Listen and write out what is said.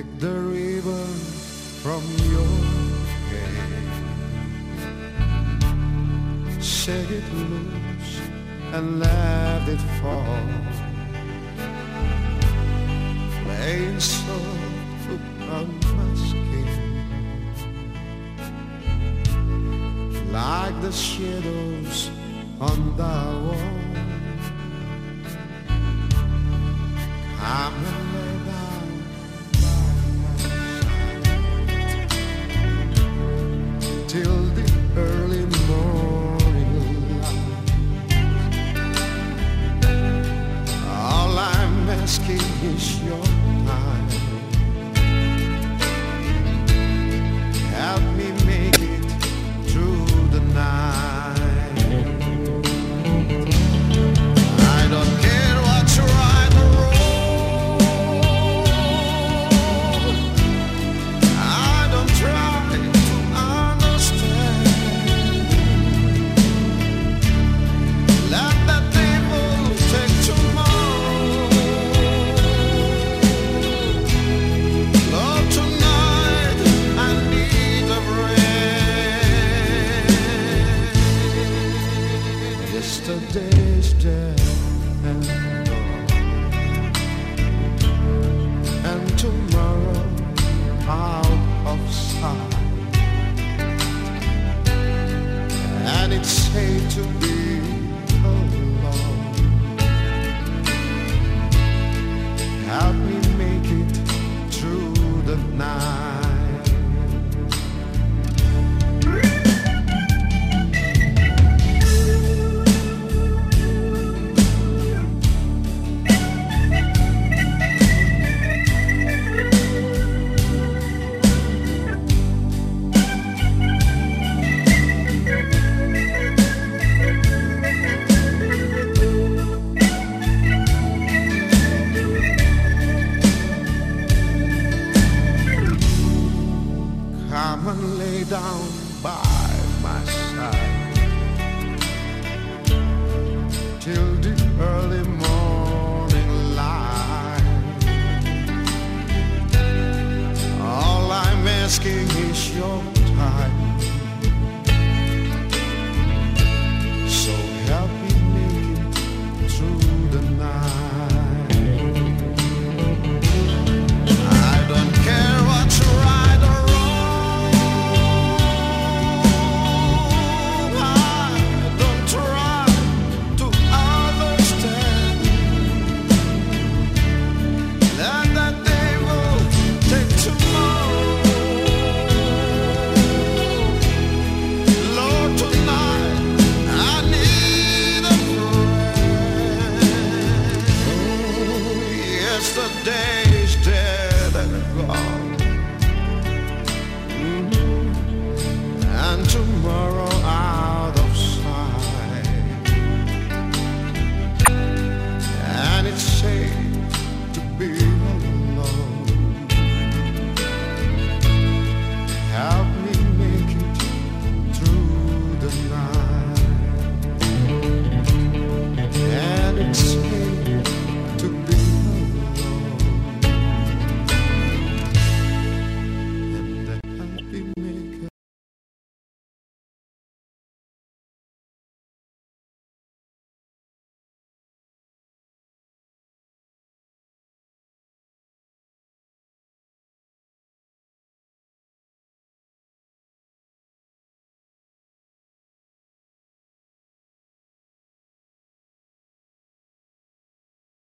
Take the river from your hand. Shake it loose and let it fall. Playing soft upon my skin. Like the shadows on the wall. I'm distant down.